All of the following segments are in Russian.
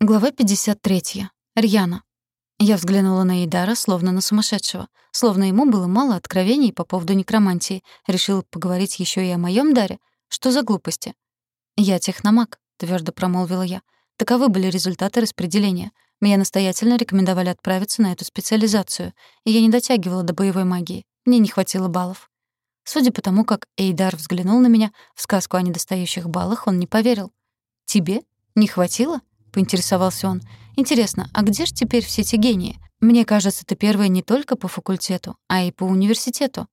Глава 53. Рьяна. Я взглянула на Эйдара, словно на сумасшедшего. Словно ему было мало откровений по поводу некромантии. Решил поговорить еще и о моем даре. Что за глупости? «Я техномаг», — твердо промолвила я. Таковы были результаты распределения. Мне настоятельно рекомендовали отправиться на эту специализацию, и я не дотягивала до боевой магии. Мне не хватило баллов. Судя по тому, как Эйдар взглянул на меня, в сказку о недостающих баллах он не поверил. «Тебе? Не хватило?» Поинтересовался он. «Интересно, а где ж теперь все эти гении? Мне кажется, ты первая не только по факультету, а и по университету».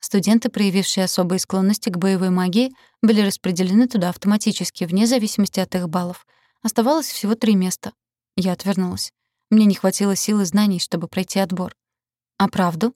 Студенты, проявившие особые склонности к боевой магии, были распределены туда автоматически, вне зависимости от их баллов. Оставалось всего три места. Я отвернулась. Мне не хватило сил и знаний, чтобы пройти отбор. «А правду?»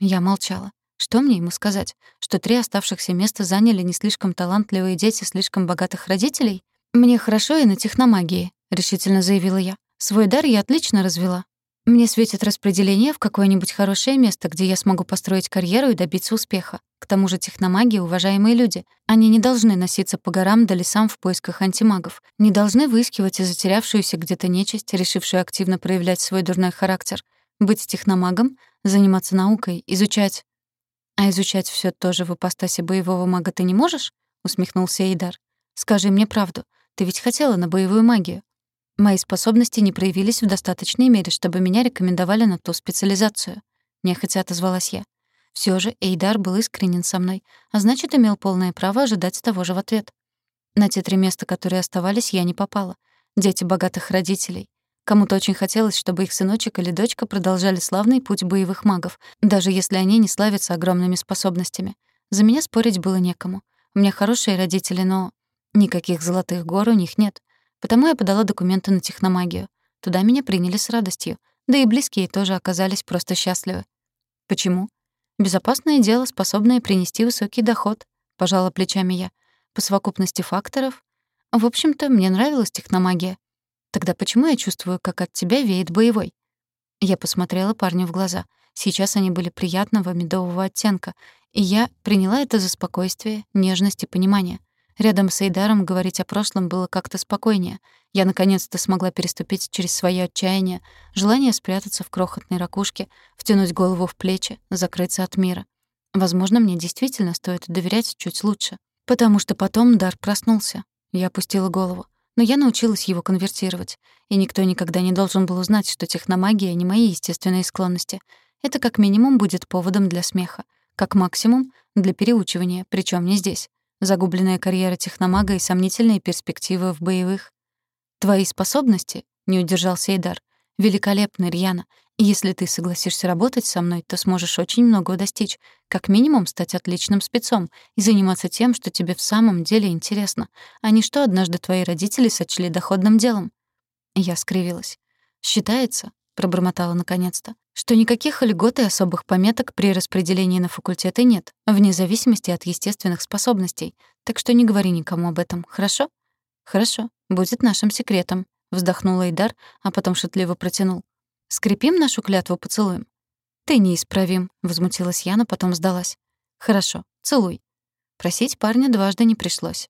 Я молчала. Что мне ему сказать? Что три оставшихся места заняли не слишком талантливые дети слишком богатых родителей? Мне хорошо и на техномагии решительно заявила я. Свой дар я отлично развела. Мне светит распределение в какое-нибудь хорошее место, где я смогу построить карьеру и добиться успеха. К тому же техномаги — уважаемые люди. Они не должны носиться по горам да лесам в поисках антимагов, не должны выискивать и затерявшуюся где-то нечисть, решившую активно проявлять свой дурной характер. Быть техномагом, заниматься наукой, изучать... «А изучать все тоже в ипостаси боевого мага ты не можешь?» — усмехнулся Эйдар. «Скажи мне правду. Ты ведь хотела на боевую магию. Мои способности не проявились в достаточной мере, чтобы меня рекомендовали на ту специализацию. Нехотя отозвалась я. Все же Эйдар был искренен со мной, а значит, имел полное право ожидать того же в ответ. На те три места, которые оставались, я не попала. Дети богатых родителей. Кому-то очень хотелось, чтобы их сыночек или дочка продолжали славный путь боевых магов, даже если они не славятся огромными способностями. За меня спорить было некому. У меня хорошие родители, но никаких золотых гор у них нет. Потому я подала документы на техномагию. Туда меня приняли с радостью. Да и близкие тоже оказались просто счастливы. Почему? Безопасное дело, способное принести высокий доход, пожала плечами я. По совокупности факторов. В общем-то, мне нравилась техномагия. Тогда почему я чувствую, как от тебя веет боевой? Я посмотрела парню в глаза. Сейчас они были приятного медового оттенка, и я приняла это за спокойствие, нежность и понимание. Рядом с Эйдаром говорить о прошлом было как-то спокойнее. Я наконец-то смогла переступить через свое отчаяние, желание спрятаться в крохотной ракушке, втянуть голову в плечи, закрыться от мира. Возможно, мне действительно стоит доверять чуть лучше. Потому что потом дар проснулся. Я опустила голову. Но я научилась его конвертировать. И никто никогда не должен был узнать, что техномагия — не мои естественные склонности. Это как минимум будет поводом для смеха. Как максимум — для переучивания, причем не здесь загубленная карьера техномага и сомнительные перспективы в боевых. Твои способности, не удержался Эйдар, великолепны, Рьяна. Если ты согласишься работать со мной, то сможешь очень многого достичь. Как минимум стать отличным спецом и заниматься тем, что тебе в самом деле интересно, а не что однажды твои родители сочли доходным делом. Я скривилась. Считается, пробормотала наконец-то, что никаких льгот и особых пометок при распределении на факультеты нет, вне зависимости от естественных способностей. Так что не говори никому об этом, хорошо? Хорошо, будет нашим секретом, вздохнул Эйдар, а потом шутливо протянул. Скрепим нашу клятву поцелуем. Ты неисправим, возмутилась я, но потом сдалась. Хорошо, целуй. Просить парня дважды не пришлось.